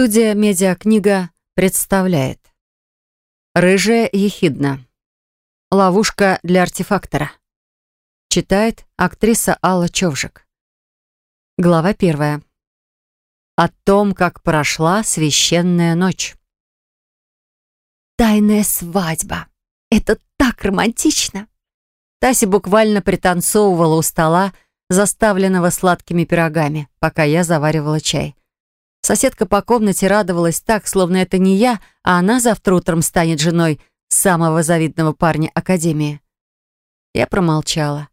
Студия «Медиакнига» представляет «Рыжая ехидна. Ловушка для артефактора». Читает актриса Алла Човжик. Глава первая. О том, как прошла священная ночь. «Тайная свадьба! Это так романтично!» Тася буквально пританцовывала у стола, заставленного сладкими пирогами, пока я заваривала чай. Соседка по комнате радовалась так, словно это не я, а она завтра утром станет женой самого завидного парня Академии. Я промолчала.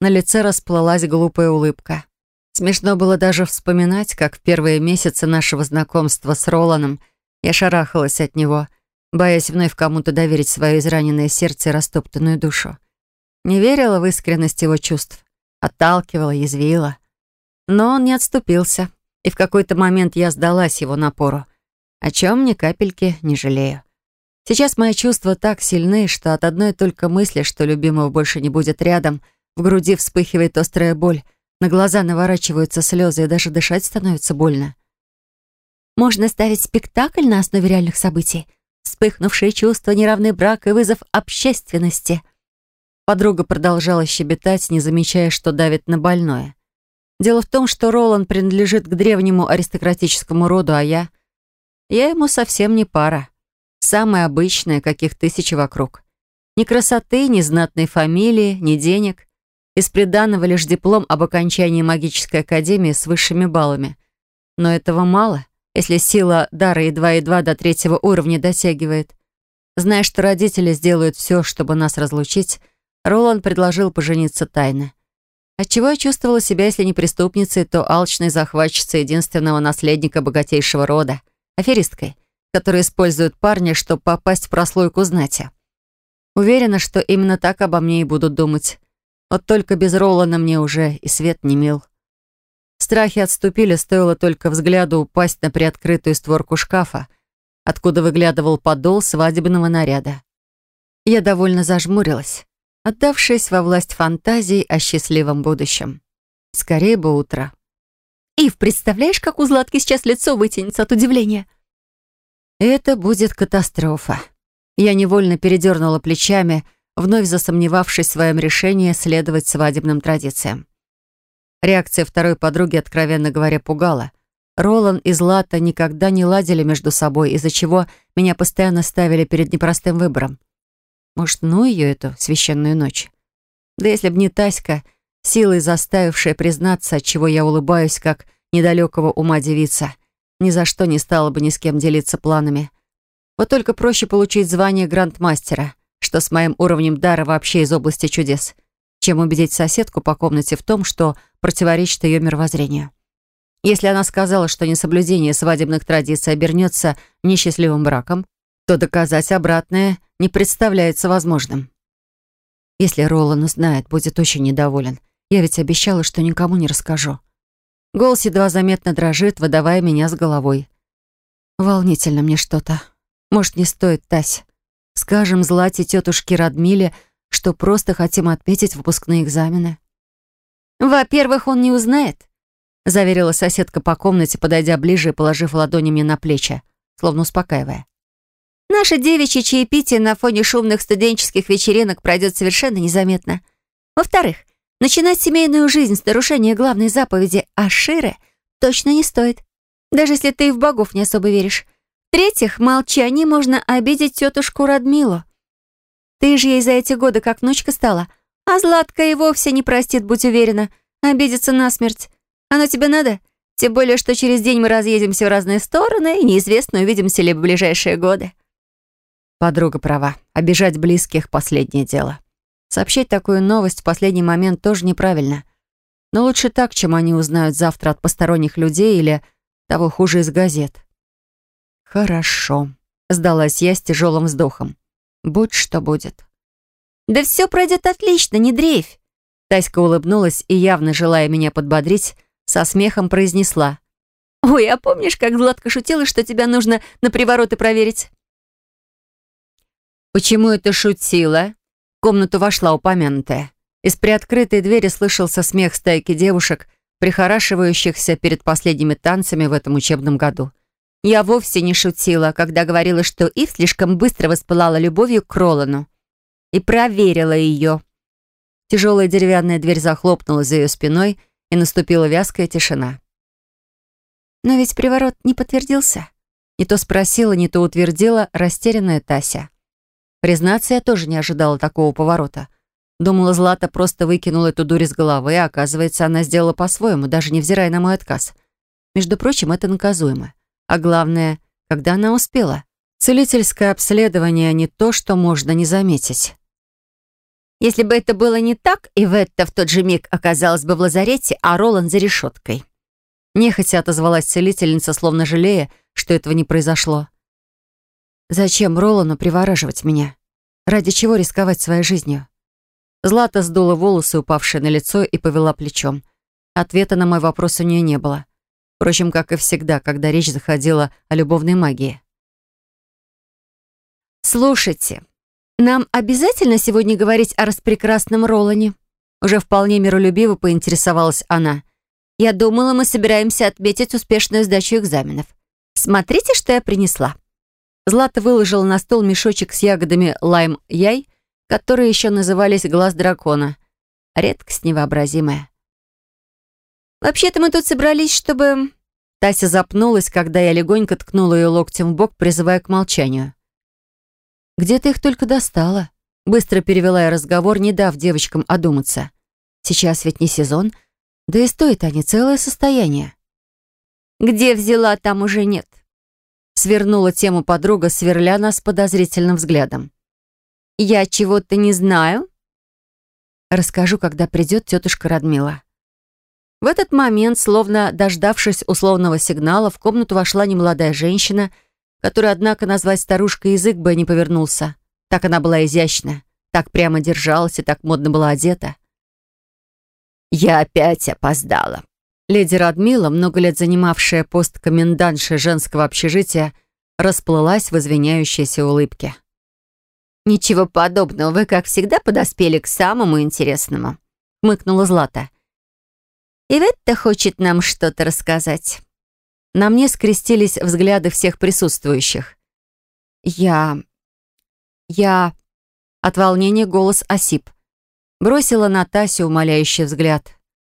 На лице расплылась глупая улыбка. Смешно было даже вспоминать, как в первые месяцы нашего знакомства с Роланом я шарахалась от него, боясь вновь кому-то доверить свое израненное сердце и растоптанную душу. Не верила в искренность его чувств, отталкивала, язвила. Но он не отступился и в какой-то момент я сдалась его напору, о чем ни капельки не жалею. Сейчас мои чувства так сильны, что от одной только мысли, что любимого больше не будет рядом, в груди вспыхивает острая боль, на глаза наворачиваются слезы, и даже дышать становится больно. Можно ставить спектакль на основе реальных событий. Вспыхнувшие чувства, неравный брак и вызов общественности. Подруга продолжала щебетать, не замечая, что давит на больное. Дело в том, что Ролан принадлежит к древнему аристократическому роду, а я... Я ему совсем не пара. Самая обычная, каких тысячи вокруг. Ни красоты, ни знатной фамилии, ни денег. Из приданного лишь диплом об окончании магической академии с высшими баллами. Но этого мало, если сила дара едва-едва до третьего уровня дотягивает. Зная, что родители сделают все, чтобы нас разлучить, Ролан предложил пожениться тайно. Отчего я чувствовала себя, если не преступницей, то алчной захватчицей единственного наследника богатейшего рода, аферисткой, которая использует парня, чтобы попасть в прослойку знати. Уверена, что именно так обо мне и будут думать. Вот только без Ролана мне уже и свет не мил. Страхи отступили, стоило только взгляду упасть на приоткрытую створку шкафа, откуда выглядывал подол свадебного наряда. Я довольно зажмурилась отдавшись во власть фантазий о счастливом будущем. Скорее бы утро. «Ив, представляешь, как у Златки сейчас лицо вытянется от удивления?» «Это будет катастрофа». Я невольно передернула плечами, вновь засомневавшись в своем решении следовать свадебным традициям. Реакция второй подруги, откровенно говоря, пугала. Ролан и Злата никогда не ладили между собой, из-за чего меня постоянно ставили перед непростым выбором. Может, ну ее эту священную ночь? Да если б не Таська, силой заставившая признаться, от чего я улыбаюсь, как недалекого ума девица, ни за что не стала бы ни с кем делиться планами. Вот только проще получить звание грандмастера, что с моим уровнем дара вообще из области чудес, чем убедить соседку по комнате в том, что противоречит ее мировоззрению. Если она сказала, что несоблюдение свадебных традиций обернется несчастливым браком, то доказать обратное не представляется возможным. Если Ролан узнает, будет очень недоволен. Я ведь обещала, что никому не расскажу. Голос едва заметно дрожит, выдавая меня с головой. Волнительно мне что-то. Может, не стоит, Тась. Скажем Злате тетушке Радмиле, что просто хотим отметить выпускные экзамены. «Во-первых, он не узнает», — заверила соседка по комнате, подойдя ближе и положив ладони мне на плечи, словно успокаивая. Наше девичье чаепитие на фоне шумных студенческих вечеринок пройдет совершенно незаметно. Во-вторых, начинать семейную жизнь с нарушения главной заповеди Аширы точно не стоит, даже если ты и в богов не особо веришь. В-третьих, молчание можно обидеть тетушку Радмилу. Ты же ей за эти годы как внучка стала, а Златка и вовсе не простит, будь уверена, обидится насмерть. Оно тебе надо? Тем более, что через день мы разъедемся в разные стороны, и неизвестно, увидимся ли в ближайшие годы. Подруга права. Обижать близких — последнее дело. Сообщать такую новость в последний момент тоже неправильно. Но лучше так, чем они узнают завтра от посторонних людей или, того хуже, из газет. «Хорошо», — сдалась я с тяжелым вздохом. «Будь что будет». «Да все пройдет отлично, не дрейфь!» Таська улыбнулась и, явно желая меня подбодрить, со смехом произнесла. «Ой, а помнишь, как Златка шутила, что тебя нужно на привороты проверить?» «Почему это шутила?» В комнату вошла упомянутая. Из приоткрытой двери слышался смех стайки девушек, прихорашивающихся перед последними танцами в этом учебном году. Я вовсе не шутила, когда говорила, что Ив слишком быстро воспылала любовью к Ролану. И проверила ее. Тяжелая деревянная дверь захлопнулась за ее спиной, и наступила вязкая тишина. Но ведь приворот не подтвердился. Не то спросила, не то утвердила растерянная Тася. Признаться, я тоже не ожидала такого поворота. Думала, Злата просто выкинула эту дурь из головы, а оказывается, она сделала по-своему, даже невзирая на мой отказ. Между прочим, это наказуемо. А главное, когда она успела. Целительское обследование не то, что можно не заметить. Если бы это было не так, и Ветта в тот же миг оказалась бы в лазарете, а Роланд за решеткой. Нехотя отозвалась целительница, словно жалея, что этого не произошло. Зачем Ролану привораживать меня? Ради чего рисковать своей жизнью? Злата сдула волосы, упавшие на лицо, и повела плечом. Ответа на мой вопрос у нее не было. Впрочем, как и всегда, когда речь заходила о любовной магии. «Слушайте, нам обязательно сегодня говорить о распрекрасном Ролане?» Уже вполне миролюбиво поинтересовалась она. «Я думала, мы собираемся отметить успешную сдачу экзаменов. Смотрите, что я принесла». Злата выложила на стол мешочек с ягодами лайм-яй, которые еще назывались «глаз дракона». Редкость невообразимая. «Вообще-то мы тут собрались, чтобы...» Тася запнулась, когда я легонько ткнула ее локтем в бок, призывая к молчанию. «Где ты их только достала?» Быстро перевела я разговор, не дав девочкам одуматься. «Сейчас ведь не сезон, да и стоят они целое состояние». «Где взяла, там уже нет». Свернула тему подруга, сверля нас подозрительным взглядом. «Я чего-то не знаю?» «Расскажу, когда придет тетушка Радмила». В этот момент, словно дождавшись условного сигнала, в комнату вошла немолодая женщина, которая, однако, назвать старушкой язык бы не повернулся. Так она была изящна, так прямо держалась и так модно была одета. «Я опять опоздала». Леди Радмила, много лет занимавшая пост комендантши женского общежития, расплылась в извиняющейся улыбке. «Ничего подобного, вы, как всегда, подоспели к самому интересному», — хмыкнула Злата. «Иветта хочет нам что-то рассказать». На мне скрестились взгляды всех присутствующих. «Я... я...» От волнения голос осип. Бросила на умоляющий взгляд.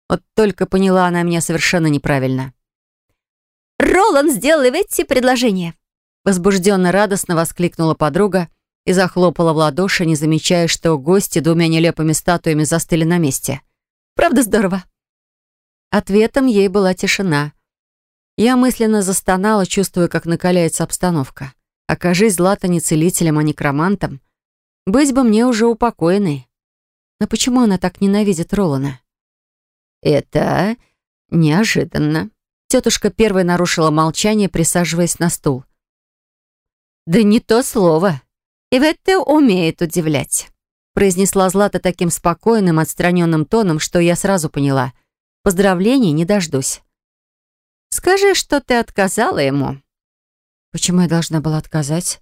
Вот только поняла она меня совершенно неправильно. «Роланд сделал Иветте предложение!» Возбужденно радостно воскликнула подруга, и захлопала в ладоши, не замечая, что гости двумя нелепыми статуями застыли на месте. «Правда здорово?» Ответом ей была тишина. Я мысленно застонала, чувствуя, как накаляется обстановка. Окажись Злата не целителем, а некромантом, быть бы мне уже упокоенной. Но почему она так ненавидит Ролана? «Это неожиданно». Тетушка первой нарушила молчание, присаживаясь на стул. «Да не то слово. Иветта умеет удивлять», произнесла Злата таким спокойным, отстраненным тоном, что я сразу поняла. Поздравлений не дождусь. «Скажи, что ты отказала ему». «Почему я должна была отказать?»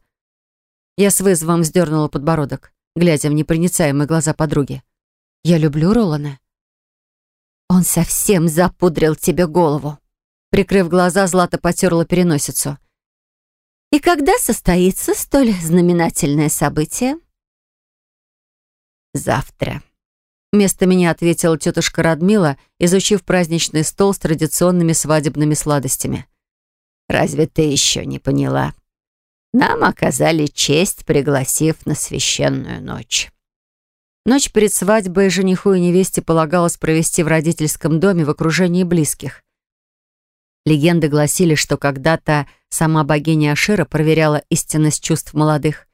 Я с вызовом сдернула подбородок, глядя в непроницаемые глаза подруги. «Я люблю Ролана». «Он совсем запудрил тебе голову». Прикрыв глаза, Злата потерла переносицу. И когда состоится столь знаменательное событие? Завтра. Вместо меня ответила тетушка Радмила, изучив праздничный стол с традиционными свадебными сладостями. «Разве ты еще не поняла? Нам оказали честь, пригласив на священную ночь». Ночь перед свадьбой жениху и невесте полагалось провести в родительском доме в окружении близких. Легенды гласили, что когда-то сама богиня Ашира проверяла истинность чувств молодых.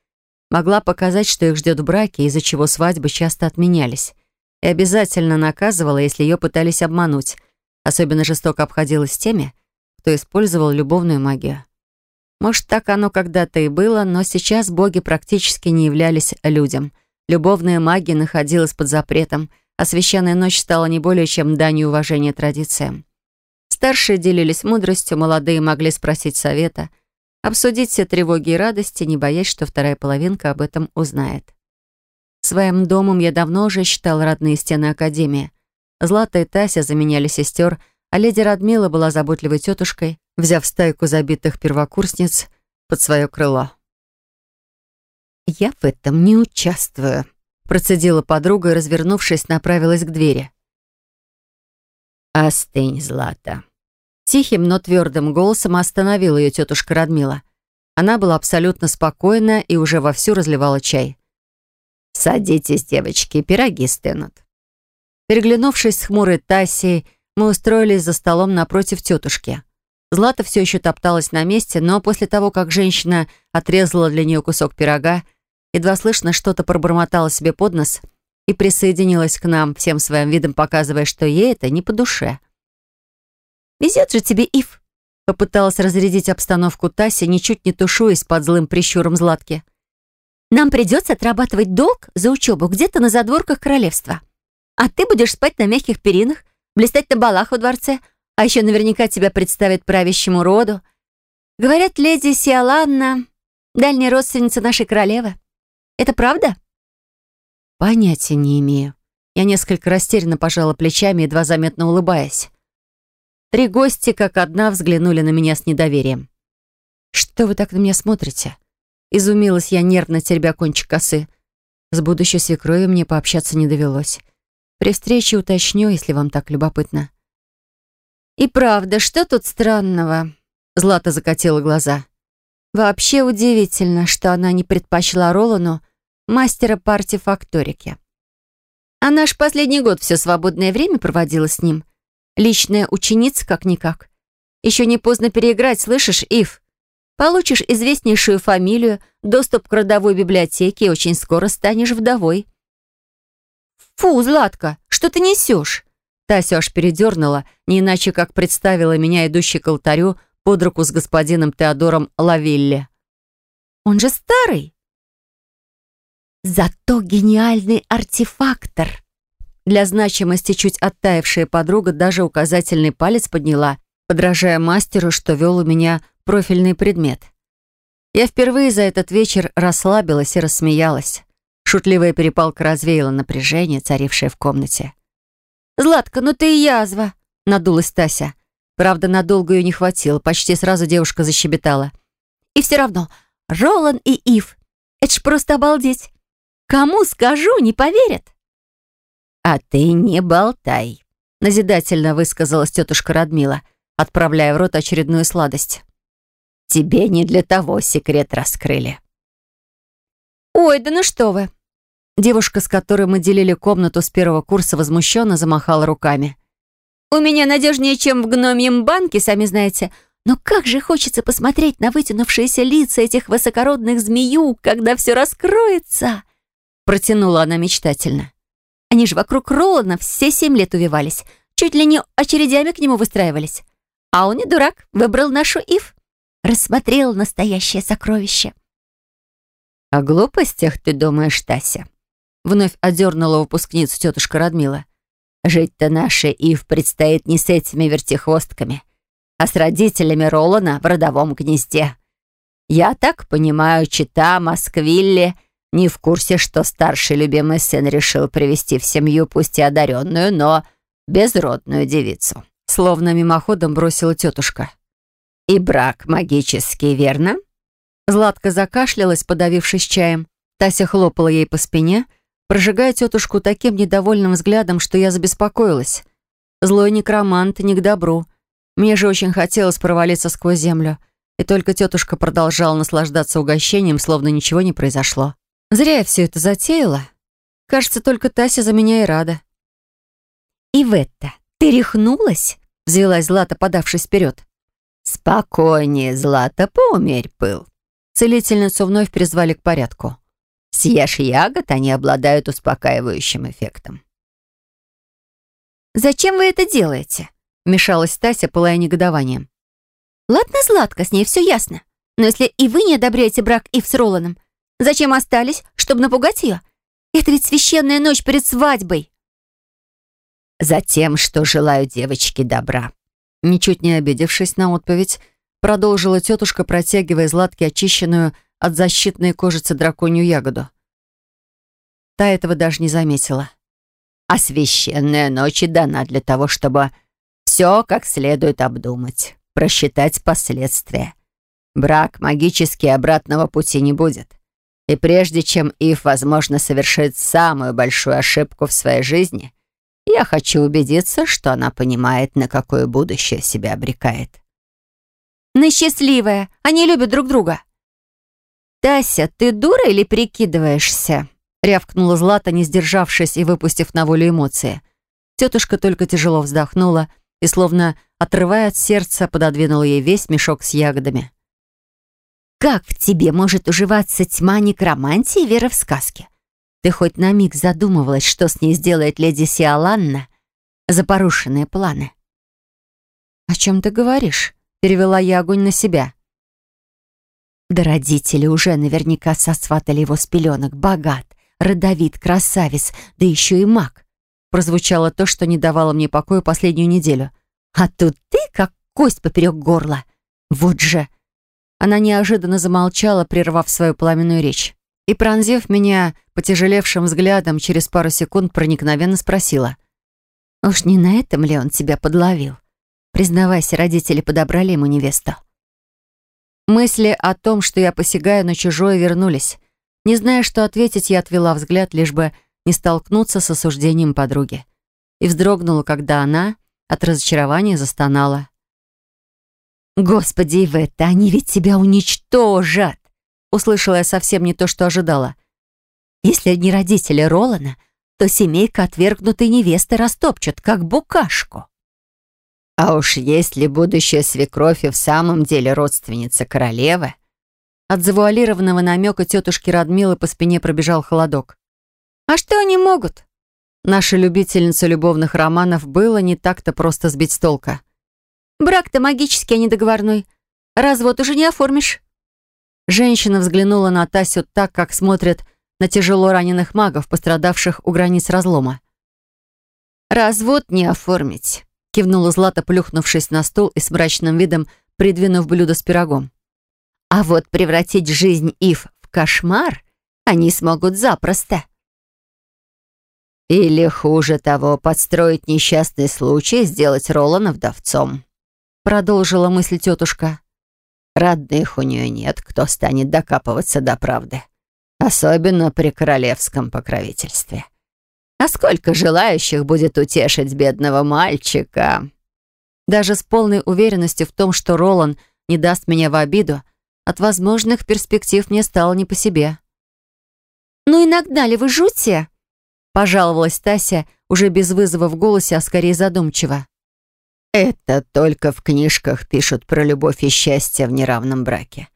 Могла показать, что их ждет в браке, из-за чего свадьбы часто отменялись. И обязательно наказывала, если ее пытались обмануть. Особенно жестоко обходилась с теми, кто использовал любовную магию. Может, так оно когда-то и было, но сейчас боги практически не являлись людям. Любовная магия находилась под запретом, а священная ночь стала не более чем данью уважения традициям. Старшие делились мудростью, молодые могли спросить совета, обсудить все тревоги и радости, не боясь, что вторая половинка об этом узнает. Своим домом я давно уже считал родные стены Академии. Злата и Тася заменяли сестер, а леди Радмила была заботливой тетушкой, взяв стайку забитых первокурсниц под свое крыло. «Я в этом не участвую», — процедила подруга и, развернувшись, направилась к двери. «Остынь, Злата». Тихим, но твердым голосом остановила ее тетушка Радмила. Она была абсолютно спокойна и уже вовсю разливала чай. «Садитесь, девочки, пироги стынут». Переглянувшись с хмурой Тассией, мы устроились за столом напротив тетушки. Злата все еще топталась на месте, но после того, как женщина отрезала для нее кусок пирога, едва слышно что-то пробормотала себе под нос и присоединилась к нам, всем своим видом показывая, что ей это не по душе. «Везет же тебе, Ив!» Попыталась разрядить обстановку Тася, ничуть не тушуясь под злым прищуром Златки. «Нам придется отрабатывать долг за учебу где-то на задворках королевства. А ты будешь спать на мягких перинах, блистать на балах во дворце, а еще наверняка тебя представят правящему роду. Говорят, леди Сиаланна — дальняя родственница нашей королевы. Это правда?» «Понятия не имею». Я несколько растерянно пожала плечами, едва заметно улыбаясь. Три гости, как одна, взглянули на меня с недоверием. «Что вы так на меня смотрите?» Изумилась я, нервно теребя кончик косы. С будущей свекровью мне пообщаться не довелось. При встрече уточню, если вам так любопытно. «И правда, что тут странного?» Злата закатила глаза. «Вообще удивительно, что она не предпочла Ролану мастера по артефакторике. Она ж последний год все свободное время проводила с ним. Личная ученица как-никак. Еще не поздно переиграть, слышишь, Ив? Получишь известнейшую фамилию, доступ к родовой библиотеке и очень скоро станешь вдовой. «Фу, Златка, что ты несешь?» Тася аж передернула, не иначе как представила меня, идущей к алтарю, под руку с господином Теодором Лавилле. «Он же старый!» «Зато гениальный артефактор!» Для значимости чуть оттаившая подруга даже указательный палец подняла, подражая мастеру, что вел у меня профильный предмет. Я впервые за этот вечер расслабилась и рассмеялась. Шутливая перепалка развеяла напряжение, царившее в комнате. «Златка, ну ты язва!» — надулась Тася. Правда, надолго ее не хватило, почти сразу девушка защебетала. «И все равно, Ролан и Ив, это ж просто обалдеть! Кому скажу, не поверят!» «А ты не болтай», — назидательно высказалась тетушка Радмила, отправляя в рот очередную сладость. «Тебе не для того секрет раскрыли». «Ой, да ну что вы!» Девушка, с которой мы делили комнату с первого курса, возмущенно замахала руками. «У меня надежнее, чем в гномьем банке, сами знаете. Но как же хочется посмотреть на вытянувшиеся лица этих высокородных змею, когда все раскроется!» Протянула она мечтательно. Они же вокруг Ролана все семь лет увивались. Чуть ли не очередями к нему выстраивались. А он не дурак, выбрал нашу Ив. Рассмотрел настоящее сокровище. «О глупостях ты думаешь, Тася?» Вновь одернула выпускницу тетушка Радмила. «Жить-то нашей Ив предстоит не с этими вертихвостками, а с родителями Ролана в родовом гнезде. Я так понимаю, чита Москвилли не в курсе, что старший любимый сын решил привести в семью пусть и одаренную, но безродную девицу. Словно мимоходом бросила тетушка. «И брак магический, верно?» Златка закашлялась, подавившись чаем. Тася хлопала ей по спине, прожигая тетушку таким недовольным взглядом, что я забеспокоилась. Злой некромант не к добру. Мне же очень хотелось провалиться сквозь землю. И только тетушка продолжала наслаждаться угощением, словно ничего не произошло. Зря я все это затеяла. Кажется, только Тася за меня и рада. «И в это ты рехнулась?» — взвелась Злата, подавшись вперед. «Спокойнее, Злата, поумерь пыл». Целительницу вновь призвали к порядку. «Съешь ягод, они обладают успокаивающим эффектом». «Зачем вы это делаете?» — мешалась Тася, пылая негодованием. «Ладно, Златка, с ней все ясно. Но если и вы не одобряете брак Ив с Роланом, Зачем остались? Чтобы напугать ее? Это ведь священная ночь перед свадьбой. Затем, что желаю девочке добра. Ничуть не обидевшись на отповедь, продолжила тетушка, протягивая Златке очищенную от защитной кожицы драконью ягоду. Та этого даже не заметила. А священная ночь дана для того, чтобы все как следует обдумать. просчитать последствия. Брак магически обратного пути не будет. И прежде чем Ив, возможно, совершит самую большую ошибку в своей жизни, я хочу убедиться, что она понимает, на какое будущее себя обрекает. На счастливое. Они любят друг друга. «Тася, ты дура или прикидываешься?» рявкнула Злата, не сдержавшись и выпустив на волю эмоции. Тетушка только тяжело вздохнула и, словно отрывая от сердца, пододвинула ей весь мешок с ягодами. «Как в тебе может уживаться тьма некромантии и вера в сказки? Ты хоть на миг задумывалась, что с ней сделает леди Сиаланна за порушенные планы?» «О чем ты говоришь?» — перевела я огонь на себя. Да родители уже наверняка сосватали его с пеленок. Богат, родовит, красавец, да еще и маг. Прозвучало то, что не давало мне покоя последнюю неделю. А тут ты как кость поперек горла. Вот же. Она неожиданно замолчала, прервав свою пламенную речь. И, пронзив меня потяжелевшим взглядом, через пару секунд проникновенно спросила. «Уж не на этом ли он тебя подловил? Признавайся, родители подобрали ему невесту». Мысли о том, что я посягаю на чужое, вернулись. Не зная, что ответить, я отвела взгляд, лишь бы не столкнуться с осуждением подруги. И вздрогнула, когда она от разочарования застонала. «Господи, Иветта, они ведь тебя уничтожат!» Услышала я совсем не то, что ожидала. «Если не родители Ролана, то семейка отвергнутой невесты растопчут, как букашку». А уж если будущая свекровь и в самом деле родственница королевы... От завуалированного намека тетушки Радмилы по спине пробежал холодок. «А что они могут?» Наша любительница любовных романов было не так-то просто сбить с толка. «Брак-то магический, а не договорной. Развод уже не оформишь». Женщина взглянула на Тасю так, как смотрят на тяжело раненых магов, пострадавших у границ разлома. «Развод не оформить кивнула Злата, плюхнувшись на стул и с мрачным видом придвинув блюдо с пирогом. «А вот превратить жизнь Ив в кошмар они смогут запросто». «Или, хуже того, подстроить несчастный случай, сделать Ролана вдовцом», продолжила мысль тетушка. «Родных у нее нет, кто станет докапываться до правды, особенно при королевском покровительстве. А сколько желающих будет утешить бедного мальчика?» Даже с полной уверенностью в том, что Ролан не даст меня в обиду, от возможных перспектив мне стало не по себе. «Ну иногда ли вы жути?» Пожаловалась Тася, уже без вызова в голосе, а скорее задумчиво. «Это только в книжках пишут про любовь и счастье в неравном браке.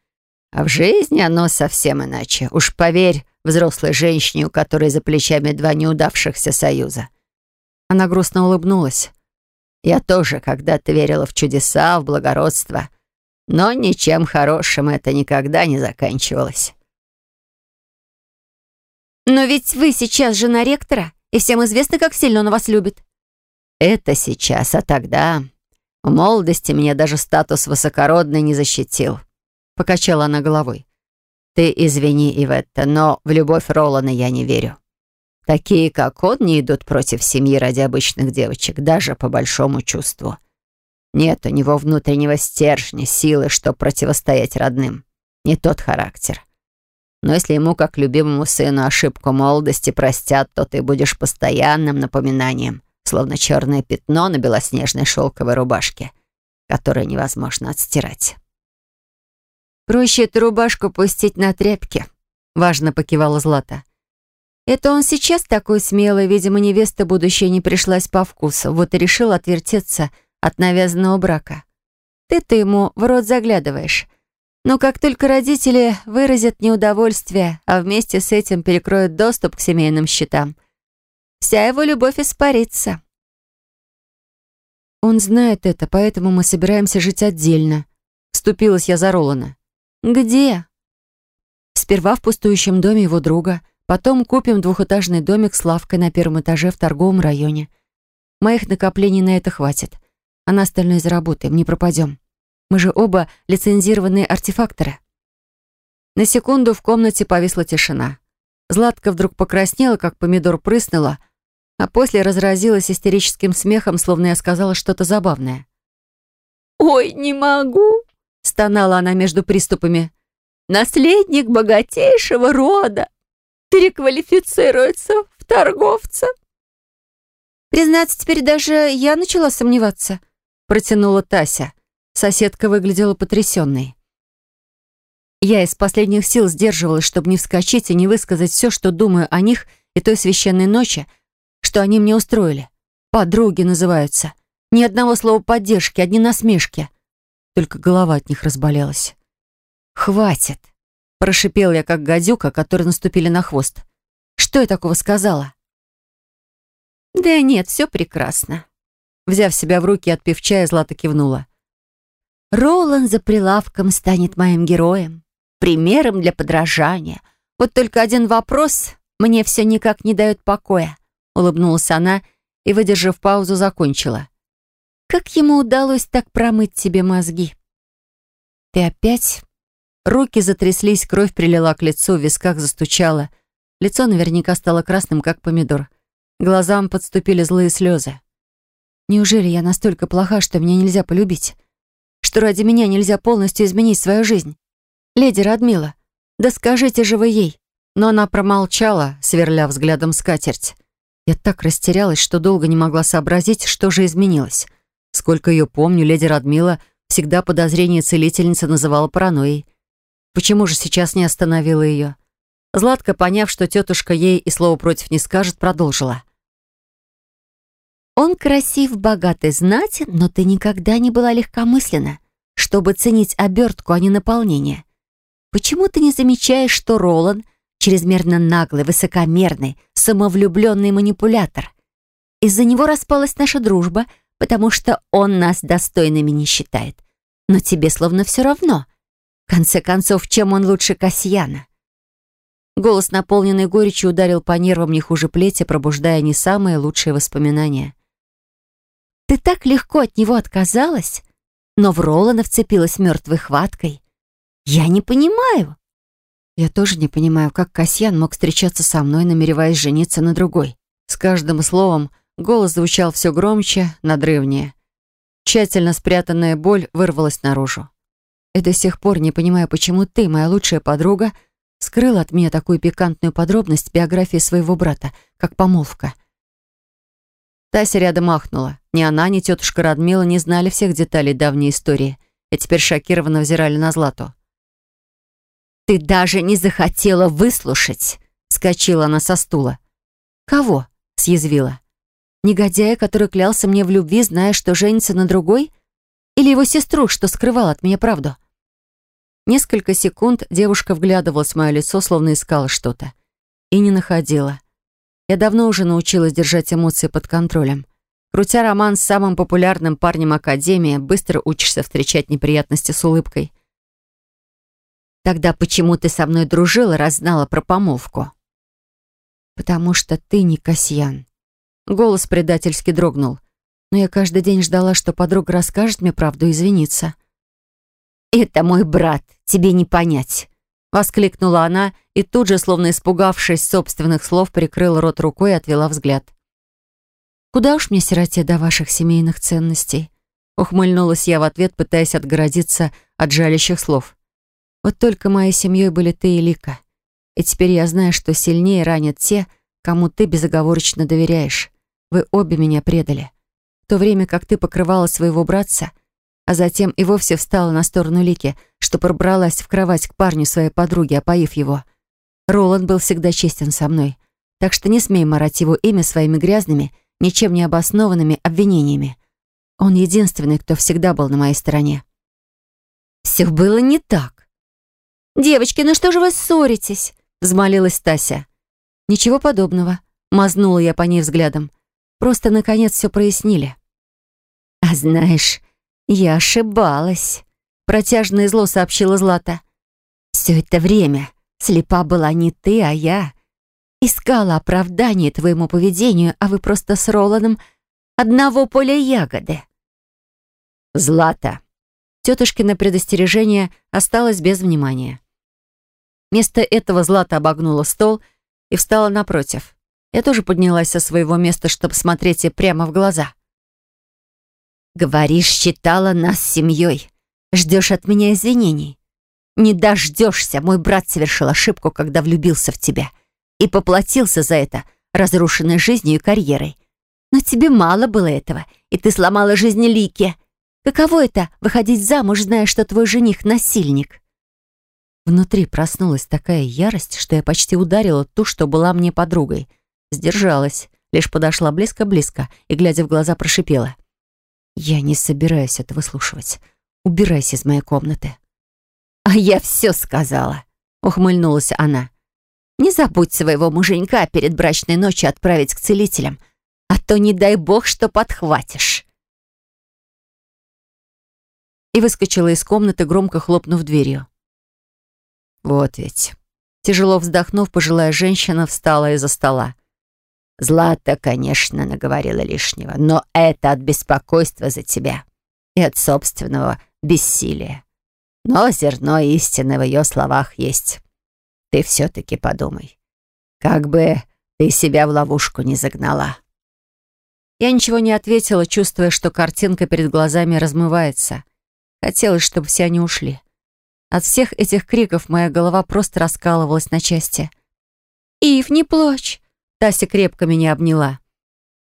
А в жизни оно совсем иначе. Уж поверь, взрослой женщине, у которой за плечами два неудавшихся союза. Она грустно улыбнулась. Я тоже когда-то верила в чудеса, в благородство. Но ничем хорошим это никогда не заканчивалось. «Но ведь вы сейчас жена ректора, и всем известно, как сильно он вас любит». «Это сейчас, а тогда...» В молодости меня даже статус высокородный не защитил. Покачала она головой. Ты извини, Иветта, но в любовь Ролана я не верю. Такие, как он, не идут против семьи ради обычных девочек, даже по большому чувству. Нет у него внутреннего стержня, силы, чтобы противостоять родным. Не тот характер. Но если ему, как любимому сыну, ошибку молодости простят, то ты будешь постоянным напоминанием, словно черное пятно на белоснежной шелковой рубашке, которое невозможно отстирать. «Проще эту рубашку пустить на тряпки», — важно покивала Злата. «Это он сейчас такой смелый, видимо, невеста будущая не пришлась по вкусу, вот и решил отвертеться от навязанного брака. Ты-то ему в рот заглядываешь. Но как только родители выразят неудовольствие, а вместе с этим перекроют доступ к семейным счетам, вся его любовь испарится». «Он знает это, поэтому мы собираемся жить отдельно», — вступилась я за Ролана. «Где?» «Сперва в пустующем доме его друга, потом купим двухэтажный домик с лавкой на первом этаже в торговом районе. Моих накоплений на это хватит, а на остальное заработаем, не пропадем. Мы же оба лицензированные артефакторы». На секунду в комнате повисла тишина. Златка вдруг покраснела, как помидор прыснула, а после разразилась истерическим смехом, словно я сказала что-то забавное. «Ой, не могу!» — стонала она между приступами. «Наследник богатейшего рода переквалифицируется в торговца». «Признаться, теперь даже я начала сомневаться», — протянула Тася. Соседка выглядела потрясенной. Я из последних сил сдерживалась, чтобы не вскочить и не высказать все, что думаю о них и той священной ночи, что они мне устроили. Подруги называются. Ни одного слова поддержки, одни насмешки. Только голова от них разболелась. «Хватит!» — прошипел я, как гадюка, которые наступили на хвост. «Что я такого сказала?» «Да нет, все прекрасно». Взяв себя в руки и отпив чая, Злата кивнула. «Ролан за прилавком станет моим героем примером для подражания. Вот только один вопрос мне все никак не дает покоя», — улыбнулась она и, выдержав паузу, закончила. «Как ему удалось так промыть тебе мозги?» «Ты опять?» Руки затряслись, кровь прилила к лицу, в висках застучала. Лицо наверняка стало красным, как помидор. Глазам подступили злые слезы. «Неужели я настолько плоха, что меня нельзя полюбить? Что ради меня нельзя полностью изменить свою жизнь?» «Леди Радмила, да скажите же вы ей!» Но она промолчала, сверля взглядом скатерть. Я так растерялась, что долго не могла сообразить, что же изменилось. Сколько ее помню, леди Радмила всегда подозрение целительницы называла паранойей. Почему же сейчас не остановила ее? Златка, поняв, что тетушка ей и слова против не скажет, продолжила. «Он красив, богатый, знатен, но ты никогда не была легкомысленна, чтобы ценить обертку, а не наполнение. Почему ты не замечаешь, что Ролан — чрезмерно наглый, высокомерный, самовлюбленный манипулятор? Из-за него распалась наша дружба, потому что он нас достойными не считает. Но тебе словно все равно. В конце концов, чем он лучше Касьяна? Голос, наполненный горечью, ударил по нервам не хуже плети, пробуждая не самые лучшие воспоминания. «Ты так легко от него отказалась, но в Ролана вцепилась мертвой хваткой. «Я не понимаю». Я тоже не понимаю, как Касьян мог встречаться со мной, намереваясь жениться на другой. С каждым словом голос звучал все громче, надрывнее. Тщательно спрятанная боль вырвалась наружу. И до сих пор не понимаю, почему ты, моя лучшая подруга, скрыла от меня такую пикантную подробность биографии своего брата, как помолвка. Тася рядом ахнула. Ни она, ни тетушка Радмила не знали всех деталей давней истории и теперь шокированно взирали на Злату. «Ты даже не захотела выслушать!» — скочила она со стула. «Кого?» — съязвила. «Негодяя, который клялся мне в любви, зная, что женится на другой? Или его сестру, что скрывала от меня правду?» Несколько секунд девушка вглядывалась в мое лицо, словно искала что-то. И не находила. Я давно уже научилась держать эмоции под контролем. Крутя роман с самым популярным парнем Академии, быстро учишься встречать неприятности с улыбкой. Тогда почему ты со мной дружила, раз знала про помолвку? Потому что ты не Касьян. Голос предательски дрогнул. Но я каждый день ждала, что подруга расскажет мне правду и извинится. «Это мой брат, тебе не понять!» Воскликнула она и тут же, словно испугавшись собственных слов, прикрыла рот рукой и отвела взгляд. «Куда уж мне, сироте, до ваших семейных ценностей?» Ухмыльнулась я в ответ, пытаясь отгородиться от жалящих слов. Вот только моей семьей были ты и Лика. И теперь я знаю, что сильнее ранят те, кому ты безоговорочно доверяешь. Вы обе меня предали. В то время как ты покрывала своего братца, а затем и вовсе встала на сторону Лики, что пробралась в кровать к парню своей подруги, опоив его. Роланд был всегда честен со мной, так что не смей марать его имя своими грязными, ничем не обоснованными обвинениями. Он единственный, кто всегда был на моей стороне. Все было не так. «Девочки, ну что же вы ссоритесь?» — взмолилась Тася. «Ничего подобного», — мазнула я по ней взглядом. «Просто, наконец, все прояснили». «А знаешь, я ошибалась», — протяжно и зло сообщила Злата. «Все это время слепа была не ты, а я. Искала оправдание твоему поведению, а вы просто с Роланом одного поля ягоды». «Злата», Тетушкино предостережение осталось без внимания. Вместо этого Злата обогнула стол и встала напротив. Я тоже поднялась со своего места, чтобы смотреть ей прямо в глаза. Говоришь, считала нас семьей. Ждешь от меня извинений. Не дождешься. Мой брат совершил ошибку, когда влюбился в тебя. И поплатился за это, разрушенной жизнью и карьерой. Но тебе мало было этого, и ты сломала жизнь Лики. Каково это — выходить замуж, зная, что твой жених — насильник?» Внутри проснулась такая ярость, что я почти ударила ту, что была мне подругой. Сдержалась, лишь подошла близко-близко и, глядя в глаза, прошипела. «Я не собираюсь это выслушивать. Убирайся из моей комнаты». «А я все сказала», — ухмыльнулась она. «Не забудь своего муженька перед брачной ночью отправить к целителям, а то не дай бог, что подхватишь». И выскочила из комнаты, громко хлопнув дверью. Вот ведь. Тяжело вздохнув, пожилая женщина встала из-за стола. Злата, конечно, наговорила лишнего, но это от беспокойства за тебя и от собственного бессилия. Но зерно истины в ее словах есть. Ты все-таки подумай. Как бы ты себя в ловушку не загнала. Я ничего не ответила, чувствуя, что картинка перед глазами размывается. Хотелось, чтобы все они ушли. От всех этих криков моя голова просто раскалывалась на части. «Ив, не плачь!» Тася крепко меня обняла.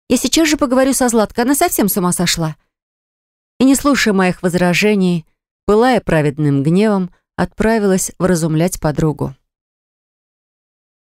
«Я сейчас же поговорю со Златкой, она совсем с ума сошла». И не слушая моих возражений, пылая праведным гневом, отправилась вразумлять подругу.